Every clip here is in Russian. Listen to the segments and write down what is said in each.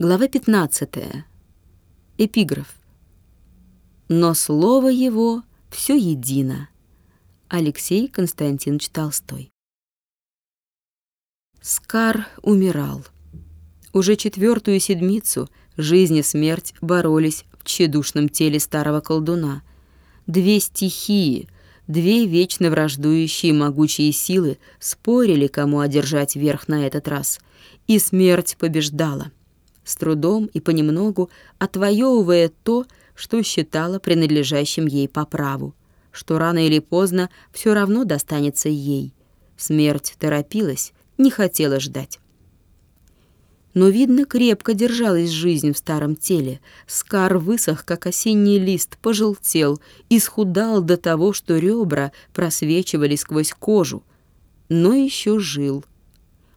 Глава 15. Эпиграф. Но слово его все едино. Алексей Константинович Толстой. Скар умирал. Уже четвертую седмицу жизнь и смерть боролись в тщедушном теле старого колдуна. Две стихии, две вечно враждующие могучие силы спорили, кому одержать верх на этот раз, и смерть побеждала с трудом и понемногу отвоевывая то, что считала принадлежащим ей по праву, что рано или поздно все равно достанется ей. Смерть торопилась, не хотела ждать. Но, видно, крепко держалась жизнь в старом теле. Скар высох, как осенний лист, пожелтел, исхудал до того, что ребра просвечивали сквозь кожу. Но еще жил.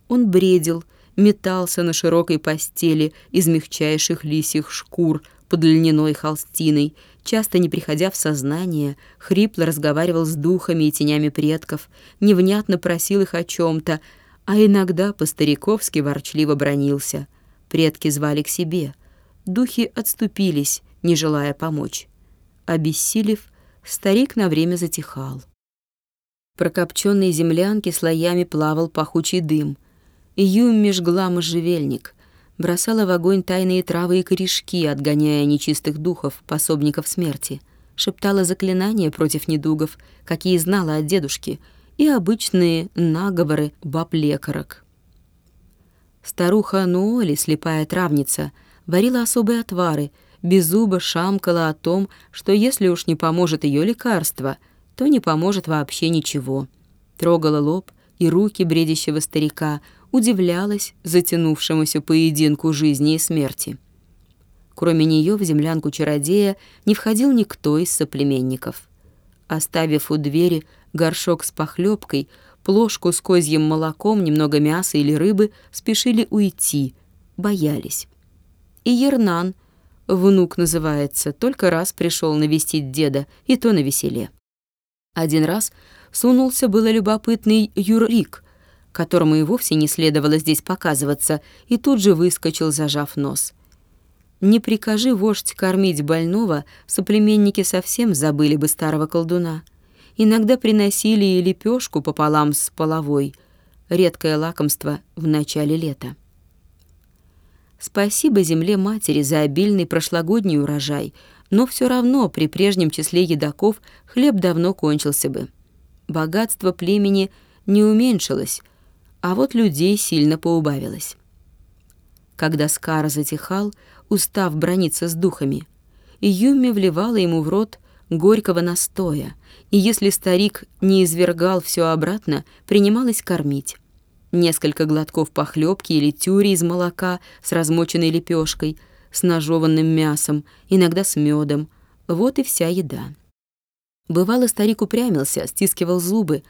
Он бредил, метался на широкой постели из мягчайших лисьих шкур под льняной холстиной, часто не приходя в сознание, хрипло разговаривал с духами и тенями предков, невнятно просил их о чем-то, а иногда по-стариковски ворчливо бронился. Предки звали к себе. Духи отступились, не желая помочь. Обессилев, старик на время затихал. В прокопченной землянке слоями плавал пахучий дым — Юмми жгла можжевельник, бросала в огонь тайные травы и корешки, отгоняя нечистых духов, пособников смерти, шептала заклинания против недугов, какие знала от дедушки, и обычные наговоры баб-лекарок. Старуха Нуоли, слепая травница, варила особые отвары, без зуба шамкала о том, что если уж не поможет ее лекарство, то не поможет вообще ничего. Трогала лоб и руки бредящего старика, удивлялась затянувшемуся поединку жизни и смерти. Кроме нее в землянку чародея не входил никто из соплеменников. Оставив у двери горшок с похлебкой, плошку с козьим молоком, немного мяса или рыбы, спешили уйти, боялись. И Ернан, внук называется, только раз пришел навестить деда, и то на веселе. Один раз сунулся было любопытный Юрик — которому и вовсе не следовало здесь показываться, и тут же выскочил, зажав нос. Не прикажи вождь кормить больного, соплеменники совсем забыли бы старого колдуна. Иногда приносили и лепешку пополам с половой, редкое лакомство в начале лета. Спасибо земле матери за обильный прошлогодний урожай, но все равно при прежнем числе едоков хлеб давно кончился бы. Богатство племени не уменьшилось, а вот людей сильно поубавилось. Когда Скар затихал, устав брониться с духами, Юми вливала ему в рот горького настоя, и если старик не извергал все обратно, принималась кормить. Несколько глотков похлебки или тюри из молока с размоченной лепешкой, с ножеванным мясом, иногда с медом. Вот и вся еда. Бывало, старик упрямился, стискивал зубы,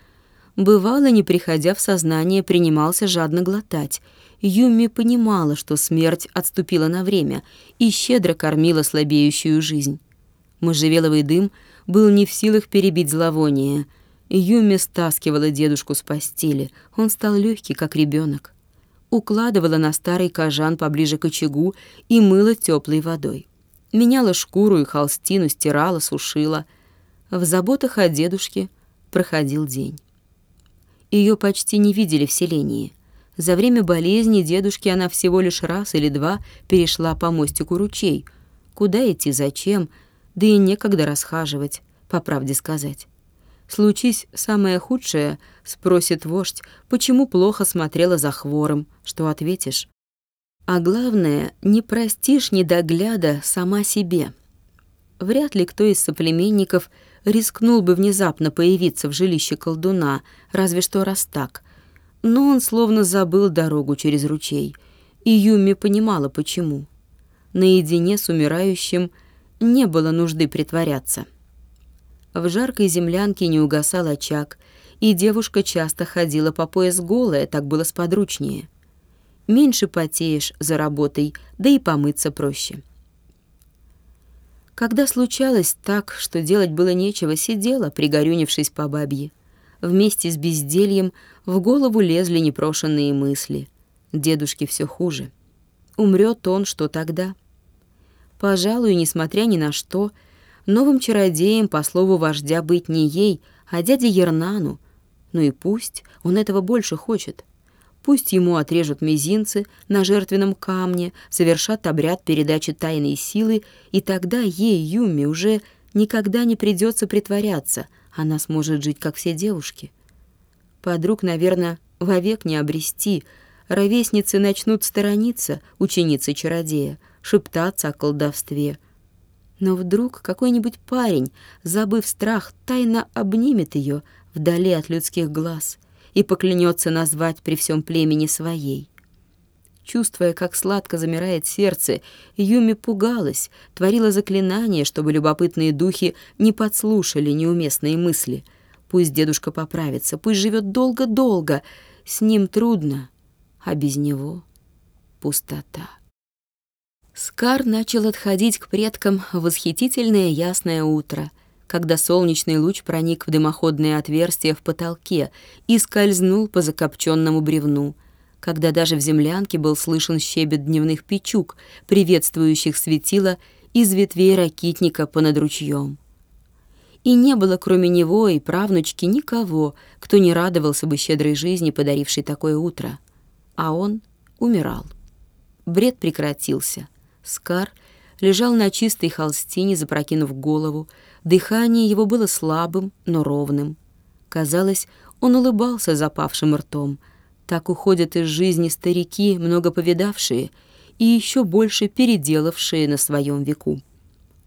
Бывало, не приходя в сознание, принимался жадно глотать. Юми понимала, что смерть отступила на время и щедро кормила слабеющую жизнь. Можжевеловый дым был не в силах перебить зловоние. Юми стаскивала дедушку с постели. Он стал легкий, как ребенок. Укладывала на старый кожан поближе к очагу и мыла теплой водой. Меняла шкуру и холстину, стирала, сушила. В заботах о дедушке проходил день. Ее почти не видели в селении. За время болезни дедушки она всего лишь раз или два перешла по мостику ручей. Куда идти, зачем, да и некогда расхаживать, по правде сказать. Случись самое худшее, спросит вождь, почему плохо смотрела за хвором, что ответишь. А главное, не простишь недогляда сама себе. Вряд ли кто из соплеменников рискнул бы внезапно появиться в жилище колдуна, разве что раз так. Но он словно забыл дорогу через ручей, и Юми понимала, почему. Наедине с умирающим не было нужды притворяться. В жаркой землянке не угасал очаг, и девушка часто ходила по пояс голая, так было сподручнее. Меньше потеешь за работой, да и помыться проще. Когда случалось так, что делать было нечего, сидела, пригорюнившись по бабье. Вместе с бездельем в голову лезли непрошенные мысли. Дедушке все хуже. умрет он, что тогда? Пожалуй, несмотря ни на что, новым чародеем, по слову вождя, быть не ей, а дяде Ернану. Ну и пусть, он этого больше хочет. Пусть ему отрежут мизинцы на жертвенном камне, совершат обряд передачи тайной силы, и тогда ей, Юми, уже никогда не придется притворяться, она сможет жить, как все девушки. Подруг, наверное, вовек не обрести. Ровесницы начнут сторониться ученицы чародея, шептаться о колдовстве. Но вдруг какой-нибудь парень, забыв страх, тайно обнимет ее вдали от людских глаз и поклянется назвать при всем племени своей. Чувствуя, как сладко замирает сердце, Юми пугалась, творила заклинание, чтобы любопытные духи не подслушали неуместные мысли. Пусть дедушка поправится, пусть живет долго-долго, с ним трудно, а без него пустота. Скар начал отходить к предкам в восхитительное ясное утро, когда солнечный луч проник в дымоходное отверстие в потолке и скользнул по закопченному бревну — когда даже в землянке был слышен щебет дневных печук, приветствующих светило из ветвей ракитника понад ручьем. И не было кроме него и правнучки никого, кто не радовался бы щедрой жизни, подарившей такое утро. А он умирал. Бред прекратился. Скар лежал на чистой холстине, запрокинув голову. Дыхание его было слабым, но ровным. Казалось, он улыбался запавшим ртом — так уходят из жизни старики, много повидавшие и еще больше переделавшие на своем веку.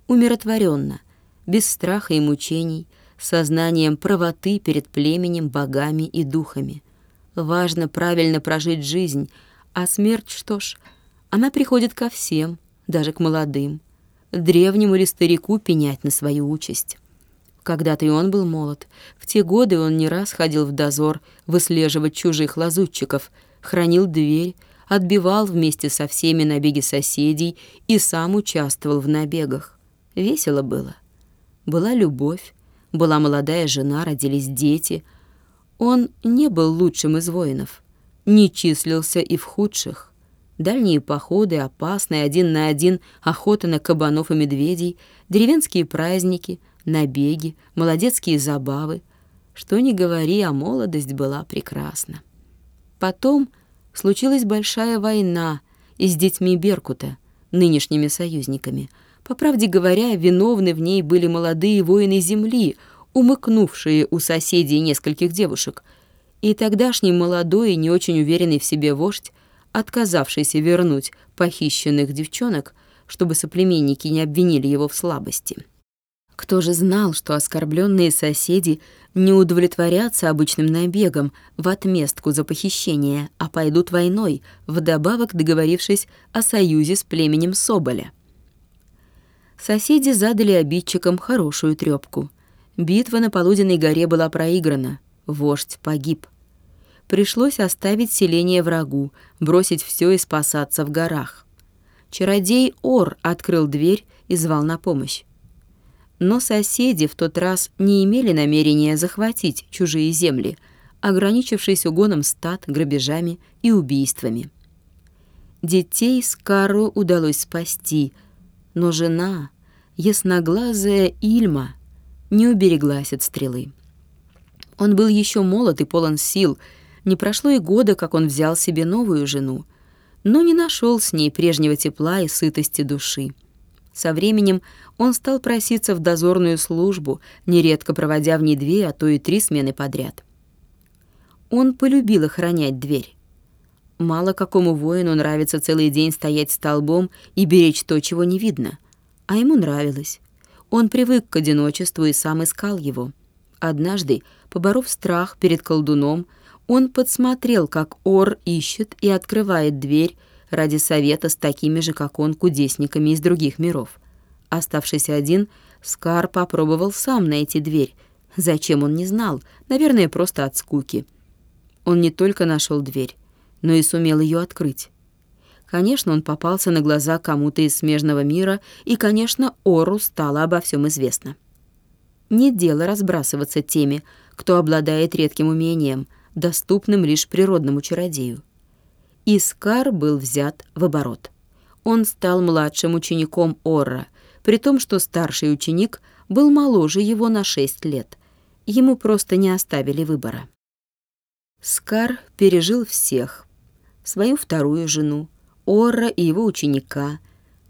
Умиротворенно, без страха и мучений, сознанием правоты перед племенем, богами и духами. Важно правильно прожить жизнь, а смерть, что ж, она приходит ко всем, даже к молодым. Древнему ли старику пенять на свою участь? Когда-то и он был молод. В те годы он не раз ходил в дозор выслеживать чужих лазутчиков, хранил дверь, отбивал вместе со всеми набеги соседей и сам участвовал в набегах. Весело было. Была любовь, была молодая жена, родились дети. Он не был лучшим из воинов, не числился и в худших. Дальние походы, опасные один на один, охота на кабанов и медведей, деревенские праздники — набеги, молодецкие забавы. Что ни говори, а молодость была прекрасна. Потом случилась большая война и с детьми Беркута, нынешними союзниками. По правде говоря, виновны в ней были молодые воины земли, умыкнувшие у соседей нескольких девушек. И тогдашний молодой и не очень уверенный в себе вождь, отказавшийся вернуть похищенных девчонок, чтобы соплеменники не обвинили его в слабости. Кто же знал, что оскорбленные соседи не удовлетворятся обычным набегом в отместку за похищение, а пойдут войной, вдобавок договорившись о союзе с племенем Соболя? Соседи задали обидчикам хорошую трёпку. Битва на Полуденной горе была проиграна, вождь погиб. Пришлось оставить селение врагу, бросить все и спасаться в горах. Чародей Ор открыл дверь и звал на помощь. Но соседи в тот раз не имели намерения захватить чужие земли, ограничившись угоном стад, грабежами и убийствами. Детей Скару удалось спасти, но жена, ясноглазая Ильма, не убереглась от стрелы. Он был еще молод и полон сил, не прошло и года, как он взял себе новую жену, но не нашел с ней прежнего тепла и сытости души. Со временем он стал проситься в дозорную службу, нередко проводя в ней две, а то и три смены подряд. Он полюбил охранять дверь. Мало какому воину нравится целый день стоять столбом и беречь то, чего не видно. А ему нравилось. Он привык к одиночеству и сам искал его. Однажды, поборов страх перед колдуном, он подсмотрел, как Ор ищет и открывает дверь, ради совета с такими же, как он, кудесниками из других миров. Оставшись один, Скар попробовал сам найти дверь. Зачем он не знал? Наверное, просто от скуки. Он не только нашел дверь, но и сумел ее открыть. Конечно, он попался на глаза кому-то из смежного мира, и, конечно, Ору стало обо всем известно. Не дело разбрасываться теми, кто обладает редким умением, доступным лишь природному чародею. Искар был взят в оборот. Он стал младшим учеником Орра, при том, что старший ученик был моложе его на шесть лет. Ему просто не оставили выбора. Скар пережил всех. Свою вторую жену, Орра и его ученика,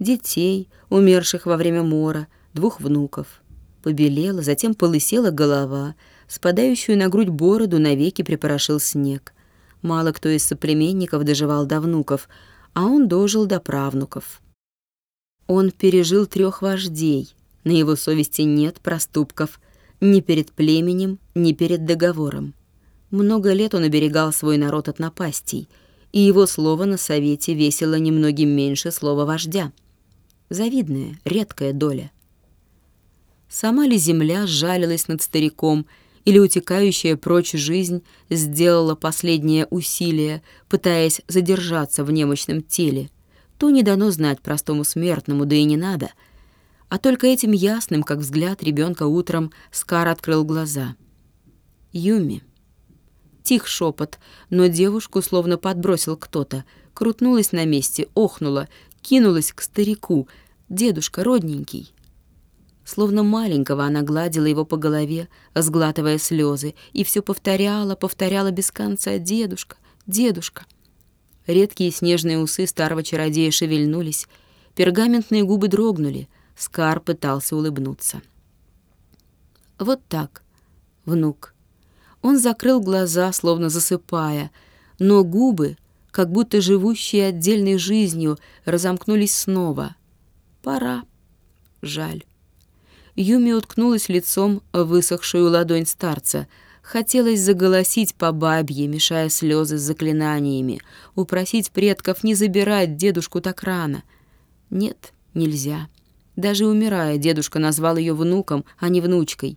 детей, умерших во время мора, двух внуков. Побелела, затем полысела голова, спадающую на грудь бороду навеки припорошил снег. Мало кто из соплеменников доживал до внуков, а он дожил до правнуков. Он пережил трех вождей, на его совести нет проступков ни перед племенем, ни перед договором. Много лет он оберегал свой народ от напастей, и его слово на совете весило немногим меньше слова вождя. Завидная, редкая доля. Сама ли земля сжалилась над стариком, или утекающая прочь жизнь сделала последнее усилие, пытаясь задержаться в немощном теле, то не дано знать простому смертному, да и не надо. А только этим ясным, как взгляд ребенка утром, Скар открыл глаза. Юми. Тих шепот, но девушку словно подбросил кто-то, крутнулась на месте, охнула, кинулась к старику. Дедушка родненький. Словно маленького она гладила его по голове, сглатывая слезы, и все повторяла, повторяла без конца «Дедушка, дедушка». Редкие снежные усы старого чародея шевельнулись, пергаментные губы дрогнули, Скар пытался улыбнуться. Вот так, внук, он закрыл глаза, словно засыпая, но губы, как будто живущие отдельной жизнью, разомкнулись снова. Пора. Жаль. Юми уткнулась лицом в высохшую ладонь старца. Хотелось заголосить по бабье, мешая слезы с заклинаниями, упросить предков не забирать дедушку так рано. Нет, нельзя. Даже умирая, дедушка назвал ее внуком, а не внучкой.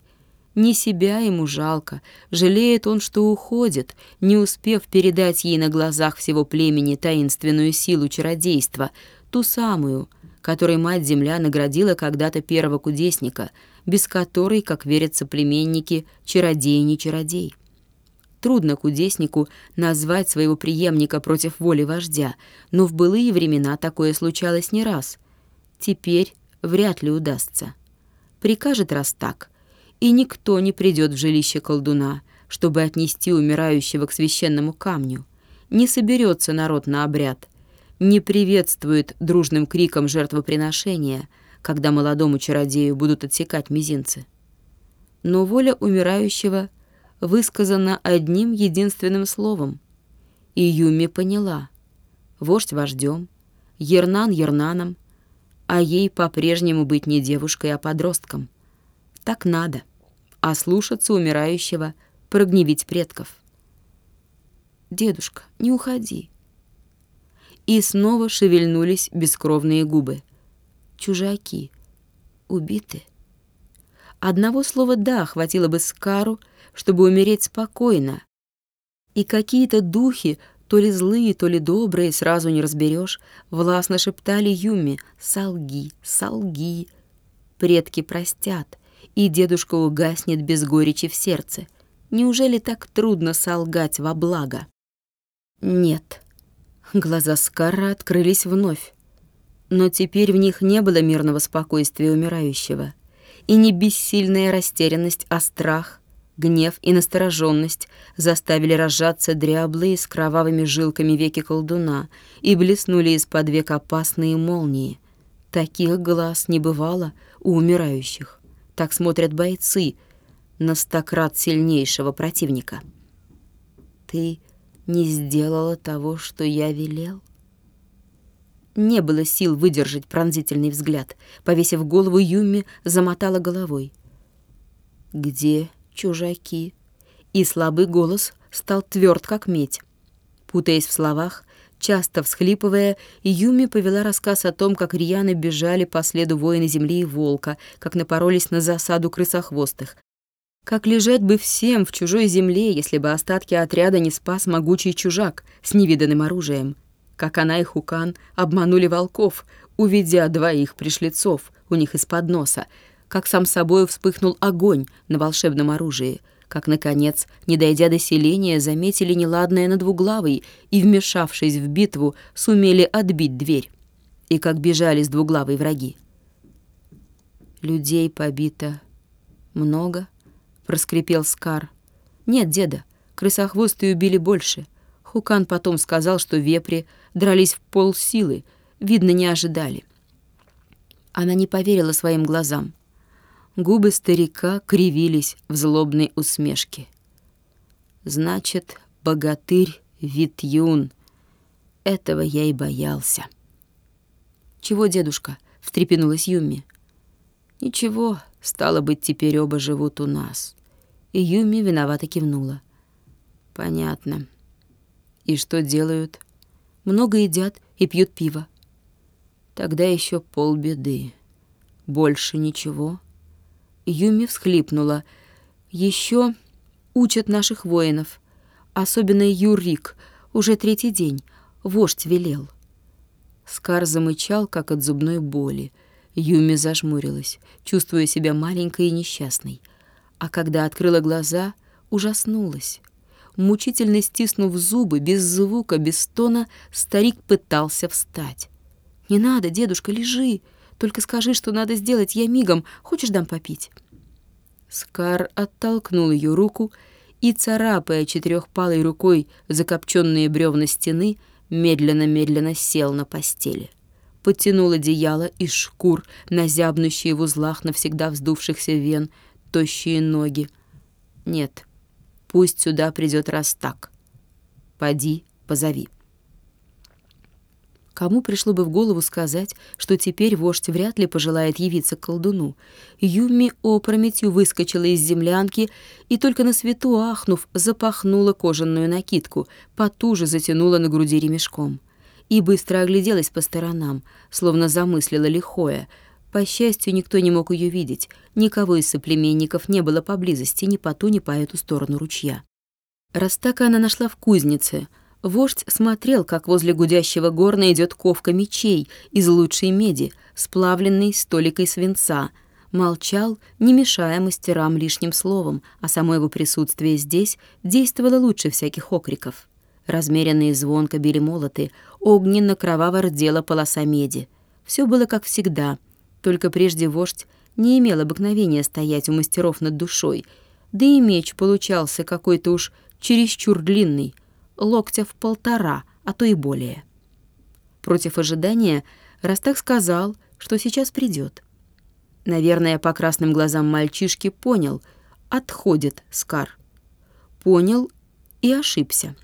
Не себя ему жалко, жалеет он, что уходит, не успев передать ей на глазах всего племени таинственную силу чародейства, ту самую, которой мать-земля наградила когда-то первого кудесника, без которой, как верят соплеменники, чародей не чародей. Трудно кудеснику назвать своего преемника против воли вождя, но в былые времена такое случалось не раз. Теперь вряд ли удастся. Прикажет раз так — и никто не придет в жилище колдуна, чтобы отнести умирающего к священному камню. Не соберется народ на обряд, не приветствует дружным криком жертвоприношения, когда молодому чародею будут отсекать мизинцы. Но воля умирающего высказана одним единственным словом. И Юми поняла. Вождь вождем, Ернан Ернаном, а ей по-прежнему быть не девушкой, а подростком — так надо. А слушаться умирающего, прогневить предков. «Дедушка, не уходи». И снова шевельнулись бескровные губы. Чужаки. Убиты. Одного слова «да» хватило бы Скару, чтобы умереть спокойно. И какие-то духи, то ли злые, то ли добрые, сразу не разберешь, властно шептали Юми «Солги, солги». Предки простят, и дедушка угаснет без горечи в сердце. Неужели так трудно солгать во благо? Нет. Глаза Скарра открылись вновь. Но теперь в них не было мирного спокойствия умирающего. И не бессильная растерянность, а страх, гнев и настороженность заставили разжаться дряблые с кровавыми жилками веки колдуна и блеснули из-под век опасные молнии. Таких глаз не бывало у умирающих. Так смотрят бойцы на стократ сильнейшего противника. Ты не сделала того, что я велел? Не было сил выдержать пронзительный взгляд. Повесив голову, Юми замотала головой. «Где чужаки?» И слабый голос стал тверд, как медь. Путаясь в словах, Часто всхлипывая, Юми повела рассказ о том, как рьяны бежали по следу воина земли и волка, как напоролись на засаду крысохвостых. Как лежать бы всем в чужой земле, если бы остатки отряда не спас могучий чужак с невиданным оружием. Как она и Хукан обманули волков, уведя двоих пришлецов у них из-под носа. Как сам собой вспыхнул огонь на волшебном оружии — как, наконец, не дойдя до селения, заметили неладное на двуглавой и, вмешавшись в битву, сумели отбить дверь. и как бежали с двуглавой враги. «Людей побито много?» — проскрипел Скар. «Нет, деда, крысохвостые убили больше. Хукан потом сказал, что вепри дрались в полсилы, видно, не ожидали». Она не поверила своим глазам. Губы старика кривились в злобной усмешке. «Значит, богатырь Витюн. Этого я и боялся». «Чего, дедушка?» — встрепенулась Юми. «Ничего, стало быть, теперь оба живут у нас». И Юми виновато кивнула. «Понятно. И что делают?» «Много едят и пьют пиво». «Тогда еще полбеды. Больше ничего». Юми всхлипнула. Еще учат наших воинов, особенно Юрик, уже третий день. Вождь велел». Скар замычал, как от зубной боли. Юми зажмурилась, чувствуя себя маленькой и несчастной. А когда открыла глаза, ужаснулась. Мучительно стиснув зубы, без звука, без стона, старик пытался встать. «Не надо, дедушка, лежи!» Только скажи, что надо сделать, я мигом. Хочешь, дам попить?» Скар оттолкнул ее руку и, царапая четырехпалой рукой закопченные бревна стены, медленно-медленно сел на постели. Подтянул одеяло из шкур на зябнущие в узлах навсегда вздувшихся вен, тощие ноги. «Нет, пусть сюда придет Растак. Поди, позови». Кому пришло бы в голову сказать, что теперь вождь вряд ли пожелает явиться к колдуну? Юми опрометью выскочила из землянки и только на свету ахнув, запахнула кожаную накидку, потуже затянула на груди ремешком. И быстро огляделась по сторонам, словно замыслила лихое. По счастью, никто не мог ее видеть, никого из соплеменников не было поблизости ни по ту, ни по эту сторону ручья. Растака она нашла в кузнице — Вождь смотрел, как возле гудящего горна идет ковка мечей из лучшей меди, сплавленной столикой свинца. Молчал, не мешая мастерам лишним словом, а само его присутствие здесь действовало лучше всяких окриков. Размеренные звонко били молоты, огненно-кроваво рдела полоса меди. Все было как всегда, только прежде вождь не имел обыкновения стоять у мастеров над душой, да и меч получался какой-то уж чересчур длинный — локтя в полтора, а то и более. Против ожидания Растак сказал, что сейчас придет. Наверное, по красным глазам мальчишки понял, отходит Скар. Понял и ошибся.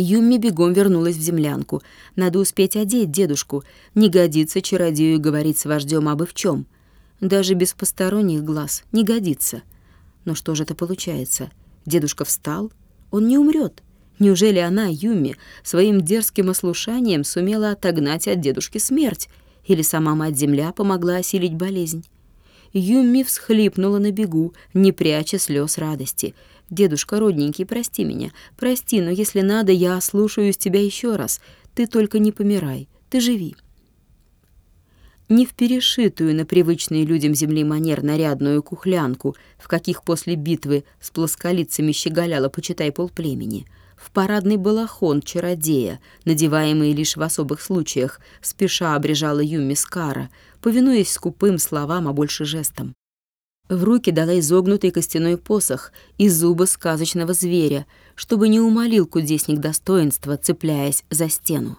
Юми бегом вернулась в землянку. Надо успеть одеть дедушку. Не годится чародею говорить с вождем обы в чем. Даже без посторонних глаз не годится. Но что же это получается? Дедушка встал? Он не умрет. Неужели она, Юми, своим дерзким ослушанием сумела отогнать от дедушки смерть? Или сама мать-земля помогла осилить болезнь? Юми всхлипнула на бегу, не пряча слез радости. «Дедушка родненький, прости меня. Прости, но если надо, я ослушаюсь тебя еще раз. Ты только не помирай. Ты живи». Не в перешитую на привычные людям земли манер нарядную кухлянку, в каких после битвы с плосколицами щеголяла, почитай, полплемени — в парадный балахон чародея, надеваемый лишь в особых случаях, спеша обрежала Юми Скара, повинуясь скупым словам, а больше жестам. В руки дала изогнутый костяной посох и зубы сказочного зверя, чтобы не умолил кудесник достоинства, цепляясь за стену.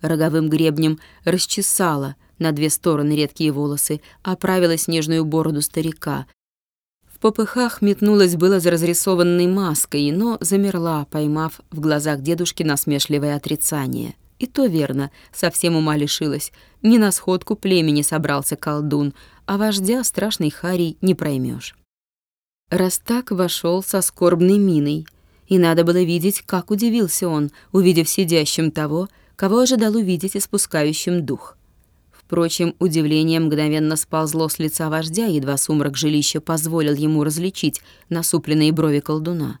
Роговым гребнем расчесала на две стороны редкие волосы, оправила снежную бороду старика, в попыхах метнулась было за разрисованной маской, но замерла, поймав в глазах дедушки насмешливое отрицание. И то верно, совсем ума лишилась. Не на сходку племени собрался колдун, а вождя страшной харей не проймешь. Раз так вошел со скорбной миной, и надо было видеть, как удивился он, увидев сидящим того, кого ожидал увидеть испускающим дух. Впрочем, удивление мгновенно сползло с лица вождя, едва сумрак жилища позволил ему различить насупленные брови колдуна.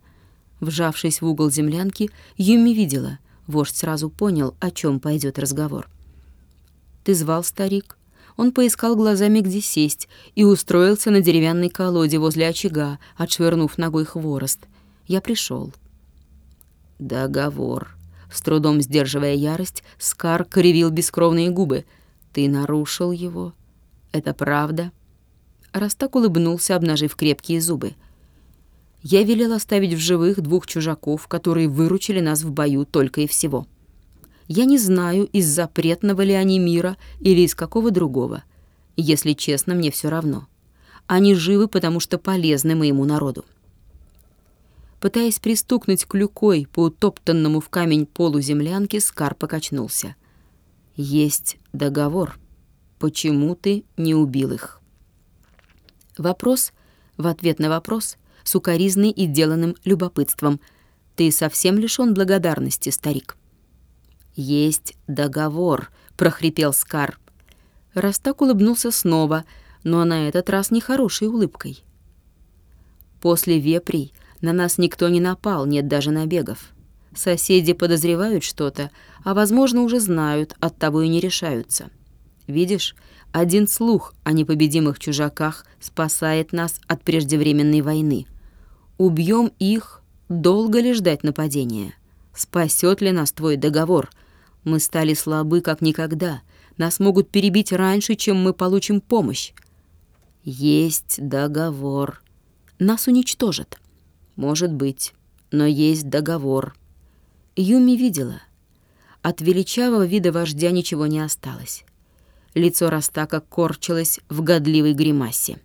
Вжавшись в угол землянки, Юми видела. Вождь сразу понял, о чем пойдет разговор. «Ты звал, старик?» Он поискал глазами, где сесть, и устроился на деревянной колоде возле очага, отшвырнув ногой хворост. «Я пришел. «Договор», С трудом сдерживая ярость, Скар кривил бескровные губы. «Ты нарушил его? Это правда?» Растак улыбнулся, обнажив крепкие зубы. «Я велел оставить в живых двух чужаков, которые выручили нас в бою только и всего. Я не знаю, из запретного ли они мира или из какого другого. Если честно, мне все равно. Они живы, потому что полезны моему народу». Пытаясь пристукнуть клюкой по утоптанному в камень полу землянки, Скар покачнулся. «Есть договор. Почему ты не убил их?» Вопрос в ответ на вопрос, сукоризный и деланным любопытством. «Ты совсем лишён благодарности, старик?» «Есть договор», — прохрипел Скар. Растак улыбнулся снова, но на этот раз нехорошей улыбкой. После вепрей на нас никто не напал, нет даже набегов. Соседи подозревают что-то, а, возможно, уже знают, оттого и не решаются. Видишь, один слух о непобедимых чужаках спасает нас от преждевременной войны. Убьем их, долго ли ждать нападения? Спасет ли нас твой договор? Мы стали слабы, как никогда. Нас могут перебить раньше, чем мы получим помощь. Есть договор. Нас уничтожат. Может быть, но есть договор. Юми видела. От величавого вида вождя ничего не осталось. Лицо Растака корчилось в годливой гримасе.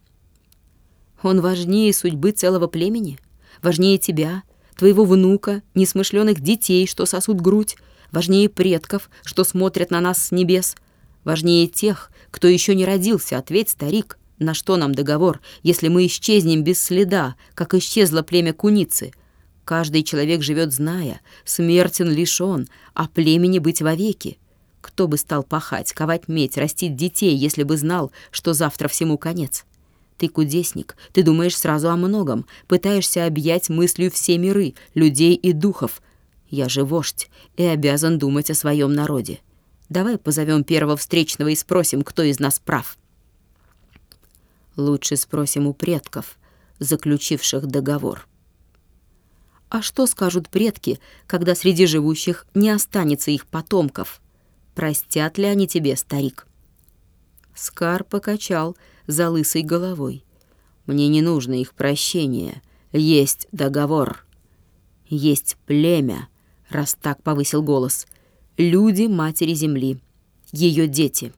Он важнее судьбы целого племени, важнее тебя, твоего внука, несмышленых детей, что сосут грудь, важнее предков, что смотрят на нас с небес, важнее тех, кто еще не родился, ответь, старик. На что нам договор, если мы исчезнем без следа, как исчезло племя куницы? Каждый человек живет, зная, смертен лишь он, а племени быть вовеки. Кто бы стал пахать, ковать медь, растить детей, если бы знал, что завтра всему конец? Ты кудесник, ты думаешь сразу о многом, пытаешься объять мыслью все миры, людей и духов. Я же вождь и обязан думать о своем народе. Давай позовем первого встречного и спросим, кто из нас прав». Лучше спросим у предков, заключивших договор. А что скажут предки, когда среди живущих не останется их потомков? Простят ли они тебе, старик? Скар покачал за лысой головой. Мне не нужно их прощения. Есть договор. Есть племя, раз так повысил голос. Люди матери земли, ее дети.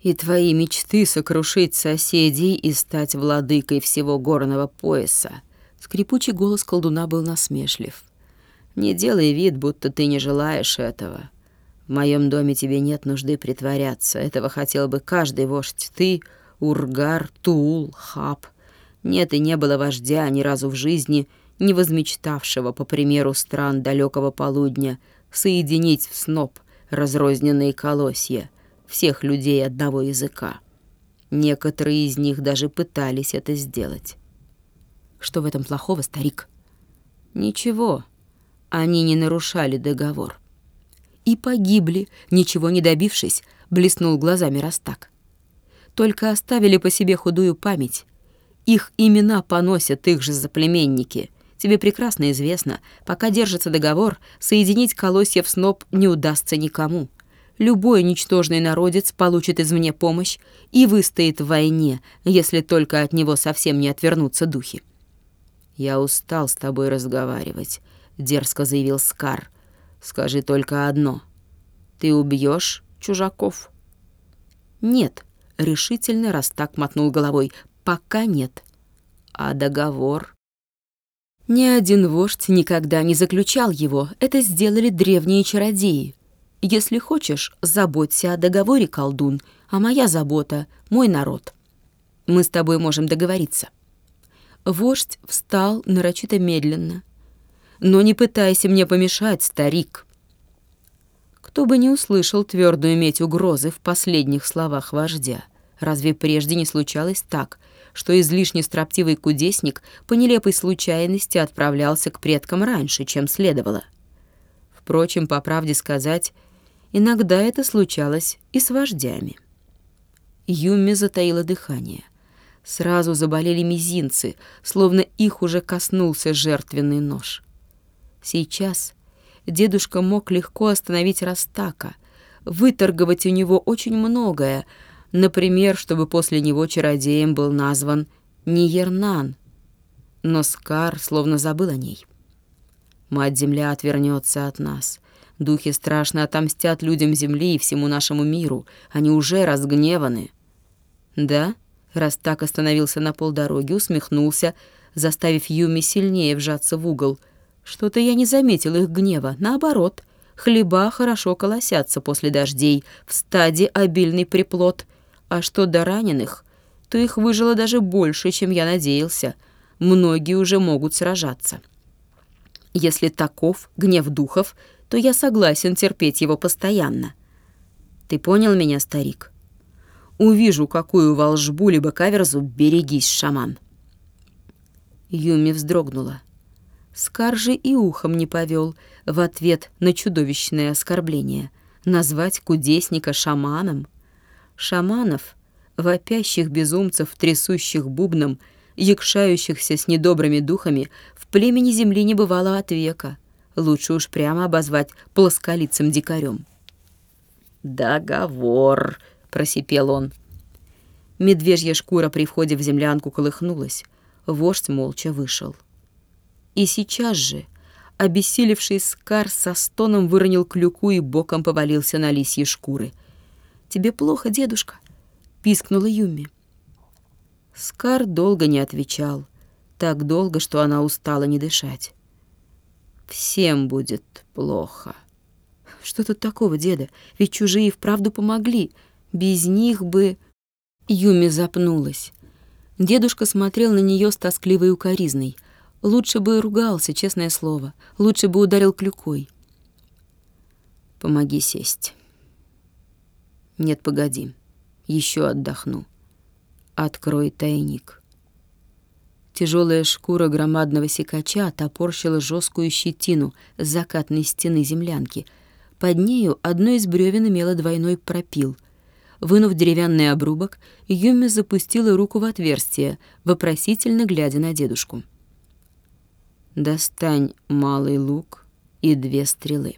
И твои мечты сокрушить соседей и стать владыкой всего горного пояса. Скрипучий голос колдуна был насмешлив. Не делай вид, будто ты не желаешь этого. В моем доме тебе нет нужды притворяться. Этого хотел бы каждый вождь. Ты, Ургар, Тул, Хаб. Нет и не было вождя ни разу в жизни, не возмечтавшего, по примеру стран далекого полудня, соединить в сноп разрозненные колосья — всех людей одного языка. Некоторые из них даже пытались это сделать. Что в этом плохого, старик? Ничего. Они не нарушали договор. И погибли, ничего не добившись, блеснул глазами Растак. Только оставили по себе худую память. Их имена поносят их же заплеменники. Тебе прекрасно известно, пока держится договор, соединить колосья в сноп не удастся никому любой ничтожный народец получит извне помощь и выстоит в войне, если только от него совсем не отвернутся духи. «Я устал с тобой разговаривать», — дерзко заявил Скар. «Скажи только одно. Ты убьешь чужаков?» «Нет», — решительно раз так мотнул головой. «Пока нет». «А договор?» Ни один вождь никогда не заключал его. Это сделали древние чародеи. Если хочешь, заботься о договоре, колдун, а моя забота — мой народ. Мы с тобой можем договориться». Вождь встал нарочито медленно. «Но не пытайся мне помешать, старик». Кто бы не услышал твердую медь угрозы в последних словах вождя. Разве прежде не случалось так, что излишне строптивый кудесник по нелепой случайности отправлялся к предкам раньше, чем следовало? Впрочем, по правде сказать, Иногда это случалось и с вождями. Юми затаила дыхание. Сразу заболели мизинцы, словно их уже коснулся жертвенный нож. Сейчас, дедушка мог легко остановить Растака, выторговать у него очень многое, например, чтобы после него чародеем был назван не Ернан. Но Скар словно забыл о ней. Мать-Земля отвернется от нас. Духи страшно отомстят людям Земли и всему нашему миру. Они уже разгневаны. Да? Раз так остановился на полдороги, усмехнулся, заставив Юми сильнее вжаться в угол. Что-то я не заметил их гнева. Наоборот, хлеба хорошо колосятся после дождей, в стаде обильный приплод. А что до раненых, то их выжило даже больше, чем я надеялся. Многие уже могут сражаться. Если таков гнев духов, то я согласен терпеть его постоянно. Ты понял меня, старик? Увижу, какую волжбу либо каверзу, берегись, шаман. Юми вздрогнула. Скар же и ухом не повел в ответ на чудовищное оскорбление. Назвать кудесника шаманом? Шаманов, вопящих безумцев, трясущих бубном — якшающихся с недобрыми духами, в племени земли не бывало от века. Лучше уж прямо обозвать плосколицым дикарем. «Договор», — просипел он. Медвежья шкура при входе в землянку колыхнулась. Вождь молча вышел. И сейчас же, обессилевший Скар со стоном выронил клюку и боком повалился на лисьи шкуры. «Тебе плохо, дедушка?» — пискнула Юми. Скар долго не отвечал, так долго, что она устала не дышать. «Всем будет плохо». «Что тут такого, деда? Ведь чужие вправду помогли. Без них бы...» Юми запнулась. Дедушка смотрел на нее с тоскливой укоризной. Лучше бы ругался, честное слово. Лучше бы ударил клюкой. «Помоги сесть». «Нет, погоди. Еще отдохну». Открой тайник. Тяжелая шкура громадного секача топорщила жесткую щетину с закатной стены землянки. Под нею одно из бревен имело двойной пропил. Вынув деревянный обрубок, Юми запустила руку в отверстие, вопросительно глядя на дедушку. «Достань малый лук и две стрелы».